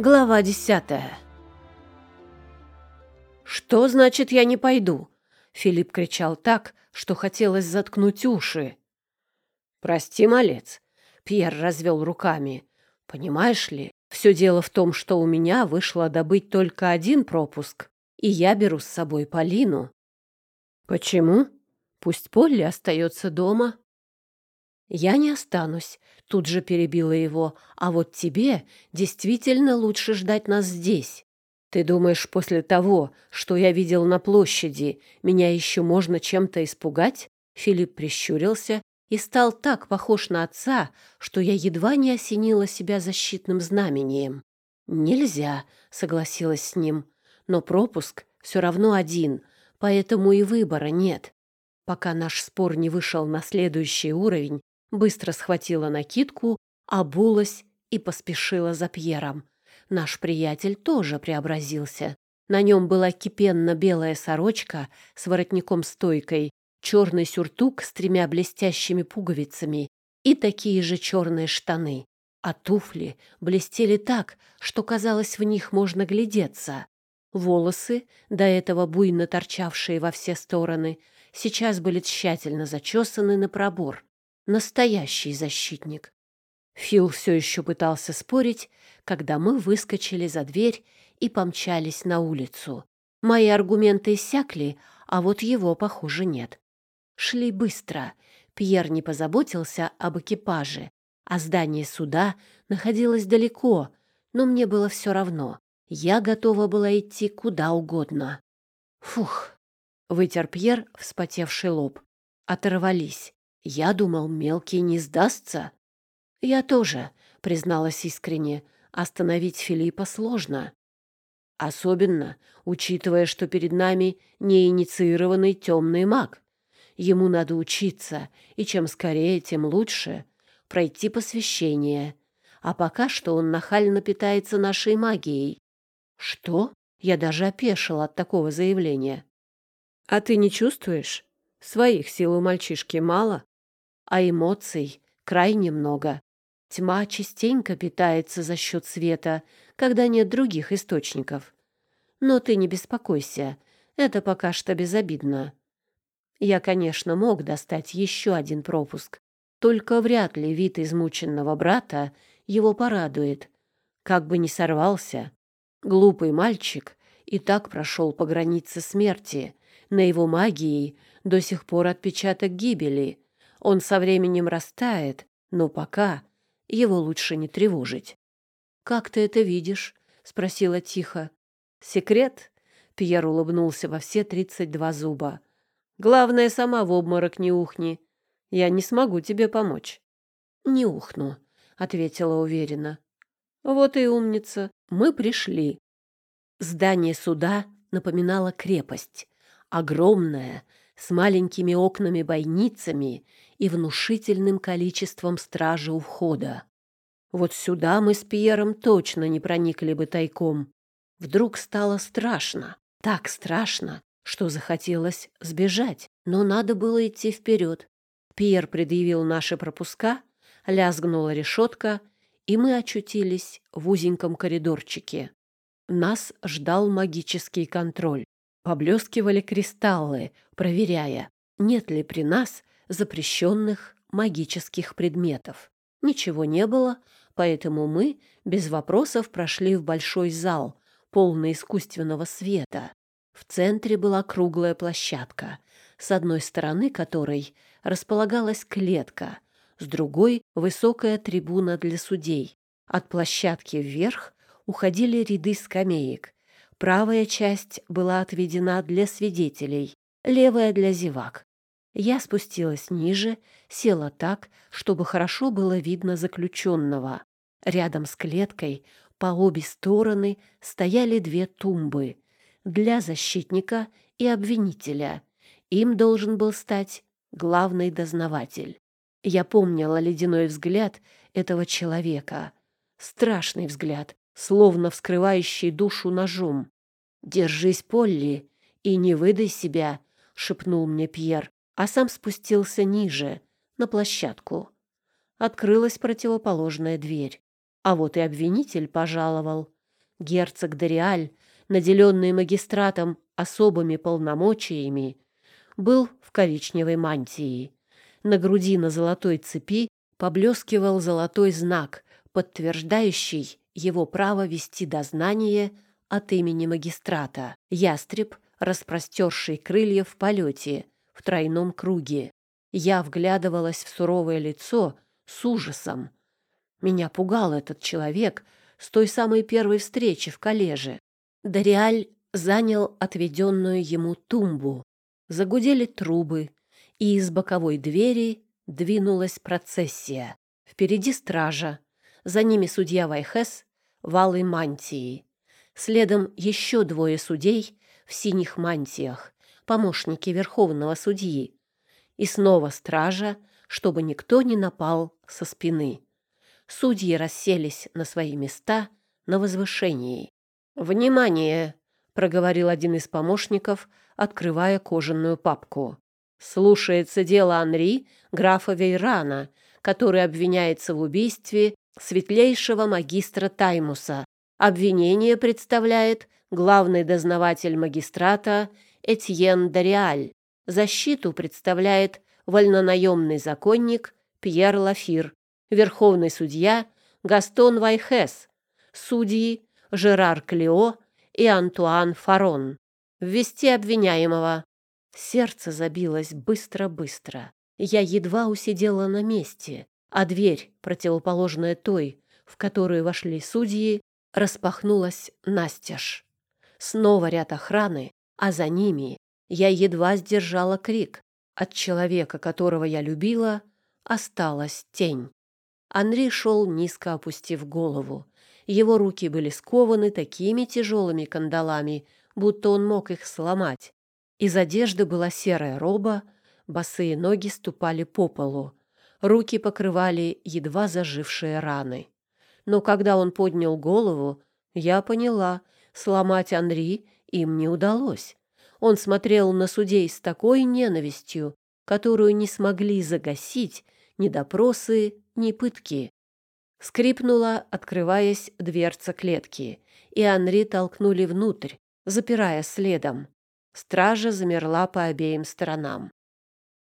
Глава десятая. «Что значит, я не пойду?» Филипп кричал так, что хотелось заткнуть уши. «Прости, малец», — Пьер развел руками. «Понимаешь ли, все дело в том, что у меня вышло добыть только один пропуск, и я беру с собой Полину». «Почему? Пусть Полли остается дома». «Я не останусь», — тут же перебила его, «а вот тебе действительно лучше ждать нас здесь. Ты думаешь, после того, что я видел на площади, меня еще можно чем-то испугать?» Филипп прищурился и стал так похож на отца, что я едва не осенила себя защитным знамением. «Нельзя», — согласилась с ним, — «но пропуск все равно один, поэтому и выбора нет». Пока наш спор не вышел на следующий уровень, быстро схватила накидку, обулась и поспешила за Пьером. Наш приятель тоже преобразился. На нем была кипенно-белая сорочка с воротником-стойкой, черный сюртук с тремя блестящими пуговицами и такие же черные штаны. А туфли блестели так, что, казалось, в них можно глядеться. Волосы, до этого буйно торчавшие во все стороны, сейчас были тщательно зачесаны на пробор. Настоящий защитник. Фил все еще пытался спорить, когда мы выскочили за дверь и помчались на улицу. Мои аргументы иссякли, а вот его, похоже, нет. Шли быстро. Пьер не позаботился об экипаже, а здание суда находилось далеко, но мне было все равно. Я готова была идти куда угодно. Фух! Вытер Пьер вспотевший лоб. Оторвались. Я думал, мелкий не сдастся. Я тоже, призналась искренне. Остановить Филиппа сложно. Особенно, учитывая, что перед нами неинициированный темный маг. Ему надо учиться, и чем скорее, тем лучше. Пройти посвящение. А пока что он нахально питается нашей магией. Что? Я даже опешила от такого заявления. А ты не чувствуешь? Своих сил у мальчишки мало а эмоций крайне много. Тьма частенько питается за счет света, когда нет других источников. Но ты не беспокойся, это пока что безобидно. Я, конечно, мог достать еще один пропуск, только вряд ли вид измученного брата его порадует. Как бы ни сорвался, глупый мальчик и так прошел по границе смерти. На его магии до сих пор отпечаток гибели. Он со временем растает, но пока его лучше не тревожить. «Как ты это видишь?» — спросила тихо. «Секрет?» — Пьер улыбнулся во все тридцать два зуба. «Главное, сама в обморок не ухни. Я не смогу тебе помочь». «Не ухну», — ответила уверенно. «Вот и умница. Мы пришли». Здание суда напоминало крепость. Огромное, с маленькими окнами-бойницами и внушительным количеством стражи у входа. Вот сюда мы с Пьером точно не проникли бы тайком. Вдруг стало страшно, так страшно, что захотелось сбежать, но надо было идти вперед. Пьер предъявил наши пропуска, лязгнула решетка, и мы очутились в узеньком коридорчике. Нас ждал магический контроль. Поблескивали кристаллы, проверяя, нет ли при нас запрещенных магических предметов. Ничего не было, поэтому мы без вопросов прошли в большой зал, полный искусственного света. В центре была круглая площадка, с одной стороны которой располагалась клетка, с другой — высокая трибуна для судей. От площадки вверх уходили ряды скамеек. Правая часть была отведена для свидетелей, левая — для зевак. Я спустилась ниже, села так, чтобы хорошо было видно заключенного. Рядом с клеткой по обе стороны стояли две тумбы для защитника и обвинителя. Им должен был стать главный дознаватель. Я помнила ледяной взгляд этого человека. Страшный взгляд, словно вскрывающий душу ножом. «Держись, Полли, и не выдай себя», — шепнул мне Пьер а сам спустился ниже, на площадку. Открылась противоположная дверь. А вот и обвинитель пожаловал. Герцог Дориаль, наделенный магистратом особыми полномочиями, был в коричневой мантии. На груди на золотой цепи поблескивал золотой знак, подтверждающий его право вести дознание от имени магистрата. Ястреб, распростерший крылья в полете, в тройном круге. Я вглядывалась в суровое лицо с ужасом. Меня пугал этот человек с той самой первой встречи в коллеже. Дориаль занял отведенную ему тумбу. Загудели трубы, и из боковой двери двинулась процессия. Впереди стража, за ними судья Вайхес в алой мантии. Следом еще двое судей в синих мантиях, помощники верховного судьи. И снова стража, чтобы никто не напал со спины. Судьи расселись на свои места на возвышении. «Внимание!» — проговорил один из помощников, открывая кожаную папку. «Слушается дело Анри, графа Вейрана, который обвиняется в убийстве светлейшего магистра Таймуса. Обвинение представляет главный дознаватель магистрата Этьен Дориаль. Защиту представляет вольнонаемный законник Пьер Лафир, верховный судья Гастон Вайхес, судьи Жерар Клео и Антуан Фарон. Ввести обвиняемого. Сердце забилось быстро-быстро. Я едва усидела на месте, а дверь, противоположная той, в которую вошли судьи, распахнулась настежь. Снова ряд охраны, а за ними я едва сдержала крик. От человека, которого я любила, осталась тень. Анри шел, низко опустив голову. Его руки были скованы такими тяжелыми кандалами, будто он мог их сломать. Из одежды была серая роба, босые ноги ступали по полу. Руки покрывали едва зажившие раны. Но когда он поднял голову, я поняла, сломать Анри им не удалось. Он смотрел на судей с такой ненавистью, которую не смогли загасить ни допросы, ни пытки. Скрипнула, открываясь дверца клетки, и Анри толкнули внутрь, запирая следом. Стража замерла по обеим сторонам.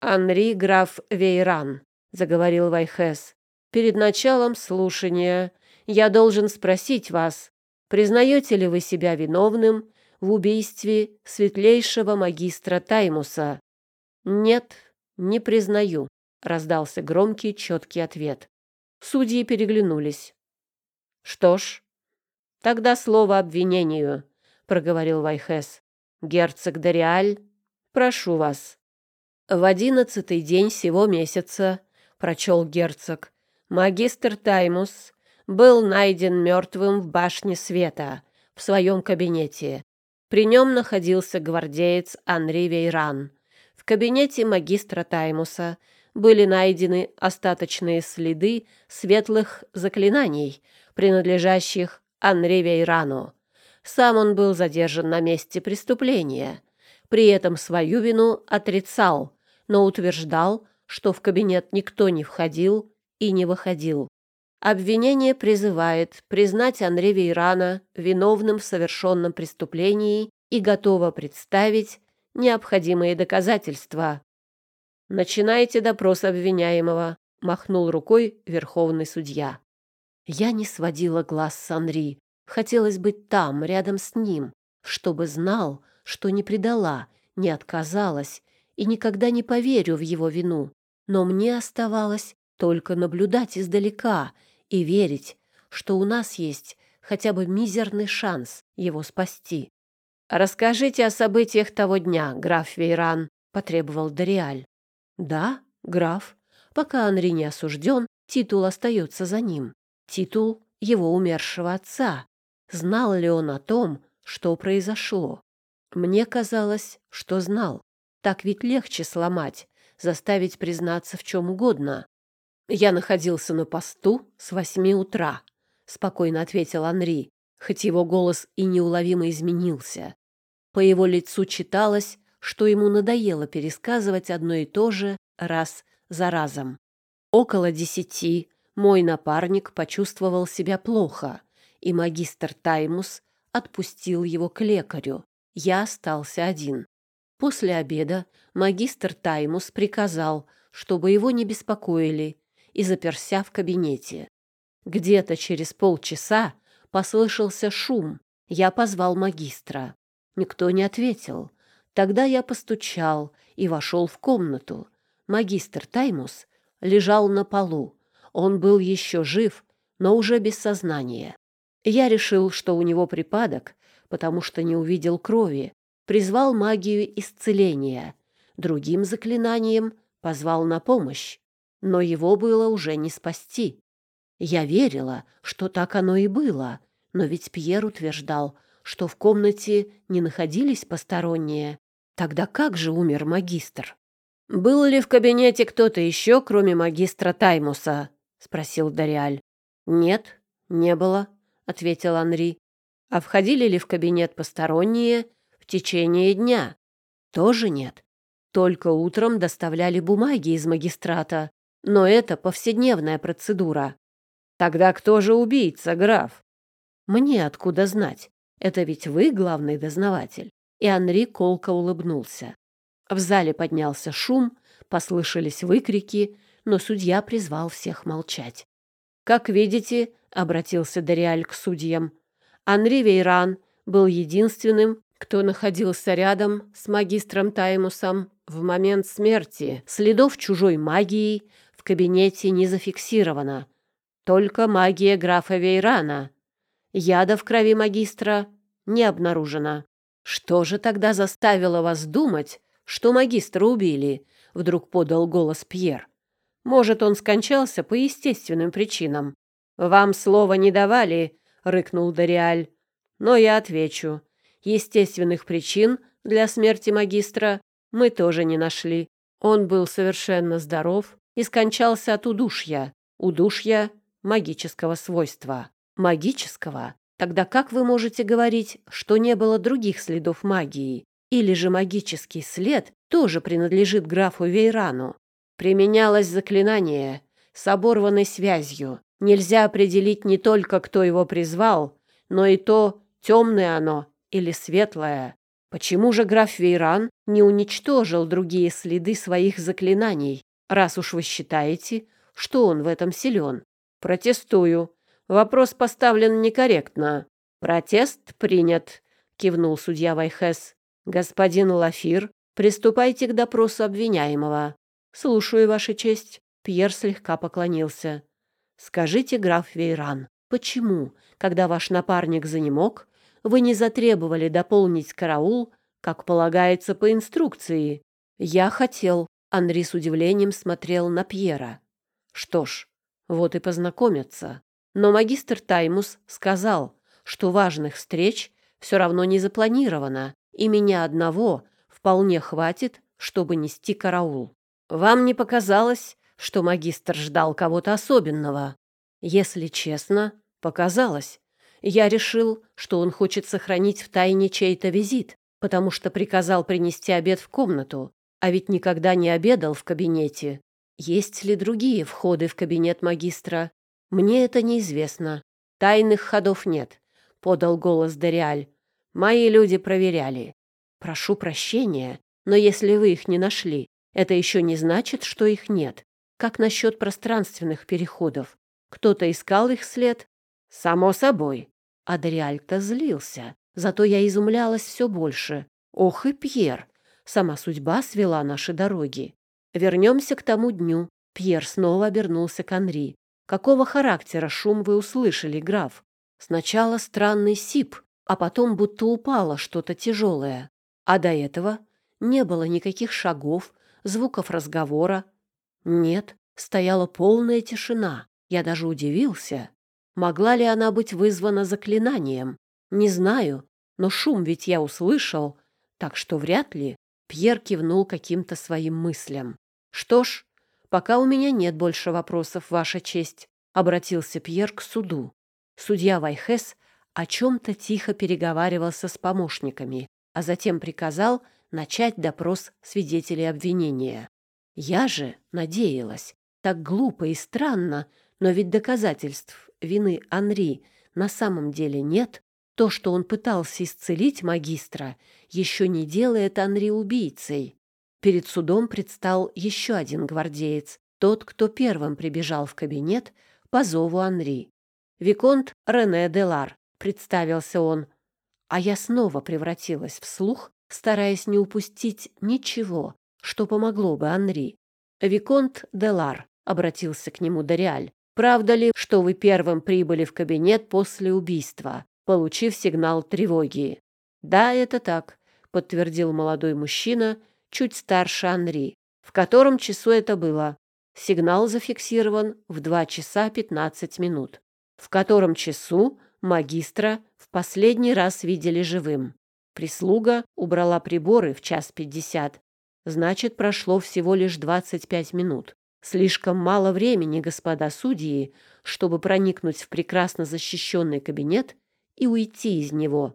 «Анри граф Вейран», — заговорил Вайхес, — «перед началом слушания я должен спросить вас, признаете ли вы себя виновным в убийстве светлейшего магистра Таймуса?» «Нет, не признаю», — раздался громкий четкий ответ. Судьи переглянулись. «Что ж, тогда слово обвинению», — проговорил Вайхес. «Герцог Дориаль, прошу вас». В одиннадцатый день сего месяца, — прочел герцог, — магистр Таймус был найден мертвым в башне света в своем кабинете. При нем находился гвардеец Анри Вейран. В кабинете магистра Таймуса были найдены остаточные следы светлых заклинаний, принадлежащих Анри Вейрану. Сам он был задержан на месте преступления. При этом свою вину отрицал, но утверждал, что в кабинет никто не входил и не выходил. Обвинение призывает признать Анри Вейрана виновным в совершенном преступлении и готово представить необходимые доказательства. «Начинайте допрос обвиняемого», — махнул рукой верховный судья. Я не сводила глаз с Анри. Хотелось быть там, рядом с ним, чтобы знал, что не предала, не отказалась и никогда не поверю в его вину. Но мне оставалось только наблюдать издалека и верить, что у нас есть хотя бы мизерный шанс его спасти. «Расскажите о событиях того дня, граф Вейран», — потребовал Дориаль. Да, граф. Пока Анри не осужден, титул остается за ним. Титул его умершего отца. Знал ли он о том, что произошло? Мне казалось, что знал. Так ведь легче сломать, заставить признаться в чем угодно. Я находился на посту с восьми утра, спокойно ответил Анри, хоть его голос и неуловимо изменился. По его лицу читалось, что ему надоело пересказывать одно и то же раз за разом. Около десяти мой напарник почувствовал себя плохо и магистр Таймус отпустил его к лекарю. Я остался один. После обеда магистр Таймус приказал, чтобы его не беспокоили, и заперся в кабинете. Где-то через полчаса послышался шум. Я позвал магистра. Никто не ответил. Тогда я постучал и вошел в комнату. Магистр Таймус лежал на полу. Он был еще жив, но уже без сознания. Я решил, что у него припадок, потому что не увидел крови, призвал магию исцеления. Другим заклинанием позвал на помощь, но его было уже не спасти. Я верила, что так оно и было, но ведь Пьер утверждал, что в комнате не находились посторонние. Тогда как же умер магистр? «Был ли в кабинете кто-то еще, кроме магистра Таймуса?» — спросил Дориаль. «Нет, не было», — ответил Анри. «А входили ли в кабинет посторонние в течение дня?» «Тоже нет. Только утром доставляли бумаги из магистрата, но это повседневная процедура». «Тогда кто же убийца, граф?» «Мне откуда знать? Это ведь вы главный дознаватель». И Анри колко улыбнулся. В зале поднялся шум, послышались выкрики, но судья призвал всех молчать. «Как видите», — обратился Дориаль к судьям, Анри Вейран был единственным, кто находился рядом с магистром Таймусом в момент смерти. Следов чужой магии в кабинете не зафиксировано. Только магия графа Вейрана. Яда в крови магистра не обнаружено. Что же тогда заставило вас думать, что магистра убили, вдруг подал голос Пьер. Может, он скончался по естественным причинам. Вам слова не давали, рыкнул Дориаль. Но я отвечу. Естественных причин для смерти магистра мы тоже не нашли. Он был совершенно здоров и скончался от удушья. Удушья магического свойства. Магического? Тогда как вы можете говорить, что не было других следов магии? Или же магический след тоже принадлежит графу Вейрану. Применялось заклинание с оборванной связью. Нельзя определить не только, кто его призвал, но и то, темное оно или светлое. Почему же граф Вейран не уничтожил другие следы своих заклинаний, раз уж вы считаете, что он в этом силен? Протестую. Вопрос поставлен некорректно. Протест принят, кивнул судья Вайхес. «Господин Лафир, приступайте к допросу обвиняемого». «Слушаю, Ваша честь». Пьер слегка поклонился. «Скажите, граф Вейран, почему, когда ваш напарник занемог, вы не затребовали дополнить караул, как полагается по инструкции?» «Я хотел». Анри с удивлением смотрел на Пьера. «Что ж, вот и познакомятся. Но магистр Таймус сказал, что важных встреч все равно не запланировано, и меня одного вполне хватит, чтобы нести караул. Вам не показалось, что магистр ждал кого-то особенного? Если честно, показалось. Я решил, что он хочет сохранить в тайне чей-то визит, потому что приказал принести обед в комнату, а ведь никогда не обедал в кабинете. Есть ли другие входы в кабинет магистра? Мне это неизвестно. Тайных ходов нет, подал голос Дориаль. Мои люди проверяли. Прошу прощения, но если вы их не нашли, это еще не значит, что их нет. Как насчет пространственных переходов? Кто-то искал их след? Само собой. Адриаль-то злился, зато я изумлялась все больше. Ох и Пьер! Сама судьба свела наши дороги. Вернемся к тому дню. Пьер снова обернулся к Анри. Какого характера шум вы услышали, граф? Сначала странный сип, а потом будто упало что-то тяжелое. А до этого не было никаких шагов, звуков разговора. Нет, стояла полная тишина. Я даже удивился. Могла ли она быть вызвана заклинанием? Не знаю, но шум ведь я услышал, так что вряд ли. Пьер кивнул каким-то своим мыслям. Что ж, пока у меня нет больше вопросов, Ваша честь, обратился Пьер к суду. Судья Вайхес о чем-то тихо переговаривался с помощниками, а затем приказал начать допрос свидетелей обвинения. Я же надеялась, так глупо и странно, но ведь доказательств вины Анри на самом деле нет, то, что он пытался исцелить магистра, еще не делает Анри убийцей. Перед судом предстал еще один гвардеец, тот, кто первым прибежал в кабинет по зову Анри. «Виконт Рене Делар», — представился он. А я снова превратилась в слух, стараясь не упустить ничего, что помогло бы Анри. «Виконт Делар», — обратился к нему Дориаль, «правда ли, что вы первым прибыли в кабинет после убийства, получив сигнал тревоги?» «Да, это так», — подтвердил молодой мужчина, чуть старше Анри. «В котором часу это было?» Сигнал зафиксирован в 2 часа 15 минут. В котором часу магистра в последний раз видели живым. Прислуга убрала приборы в час пятьдесят. Значит, прошло всего лишь 25 минут. Слишком мало времени, господа судьи, чтобы проникнуть в прекрасно защищенный кабинет и уйти из него.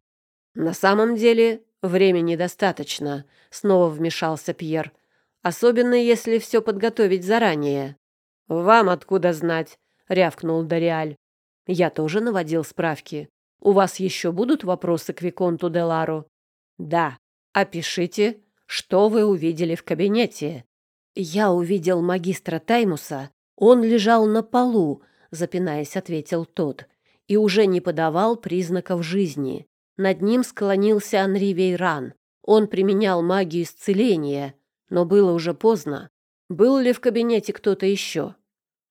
На самом деле, времени достаточно, снова вмешался Пьер. Особенно если все подготовить заранее. Вам откуда знать? рявкнул Дориаль. Я тоже наводил справки. У вас еще будут вопросы к Виконту Делару? Да. Опишите, что вы увидели в кабинете. Я увидел магистра Таймуса. Он лежал на полу, запинаясь, ответил тот, и уже не подавал признаков жизни. Над ним склонился Анри Вейран. Он применял магию исцеления, но было уже поздно. Был ли в кабинете кто-то еще?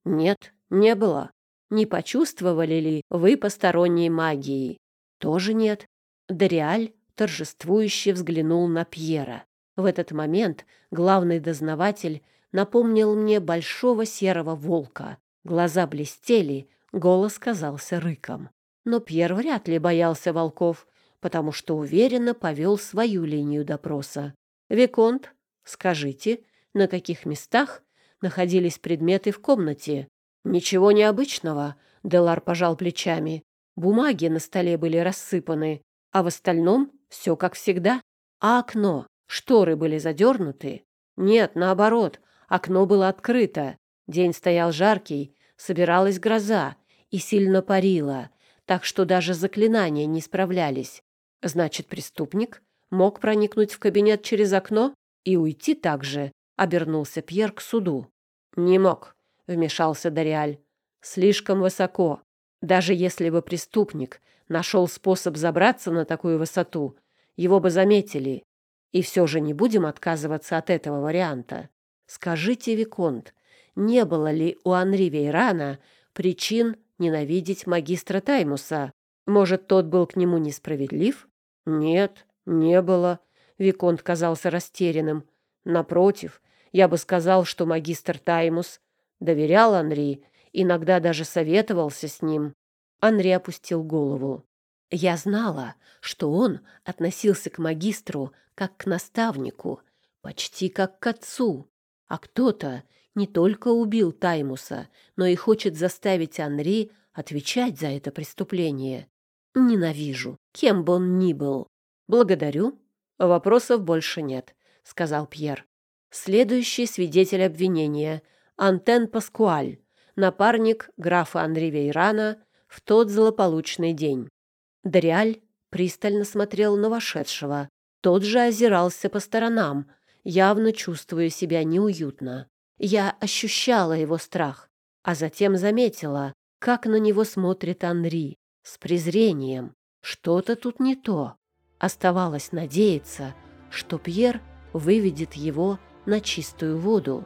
Нет, не было. Не почувствовали ли вы посторонней магии? Тоже нет. Дориаль торжествующе взглянул на Пьера. В этот момент главный дознаватель напомнил мне большого серого волка. Глаза блестели, голос казался рыком. Но Пьер вряд ли боялся волков, потому что уверенно повел свою линию допроса. «Виконт, скажите, на каких местах находились предметы в комнате?» «Ничего необычного», — Делар пожал плечами. «Бумаги на столе были рассыпаны, а в остальном все как всегда. А окно? Шторы были задернуты?» «Нет, наоборот, окно было открыто. День стоял жаркий, собиралась гроза и сильно парила, так что даже заклинания не справлялись. Значит, преступник мог проникнуть в кабинет через окно и уйти также, обернулся Пьер к суду. Не мог, вмешался Дориаль. Слишком высоко. Даже если бы преступник нашел способ забраться на такую высоту, его бы заметили. И все же не будем отказываться от этого варианта. Скажите, Виконт, не было ли у Анри Вейрана причин ненавидеть магистра Таймуса? Может, тот был к нему несправедлив? Нет, не было. Виконт казался растерянным. Напротив, я бы сказал, что магистр Таймус доверял Анри, иногда даже советовался с ним. Анри опустил голову. Я знала, что он относился к магистру как к наставнику, почти как к отцу. А кто-то не только убил Таймуса, но и хочет заставить Анри отвечать за это преступление. Ненавижу, кем бы он ни был. Благодарю. Вопросов больше нет, сказал Пьер. Следующий свидетель обвинения — Антен Паскуаль, напарник графа Анри Вейрана в тот злополучный день. Дориаль пристально смотрел на вошедшего. Тот же озирался по сторонам, явно чувствуя себя неуютно. Я ощущала его страх, а затем заметила, как на него смотрит Анри, с презрением. Что-то тут не то. Оставалось надеяться, что Пьер выведет его на чистую воду.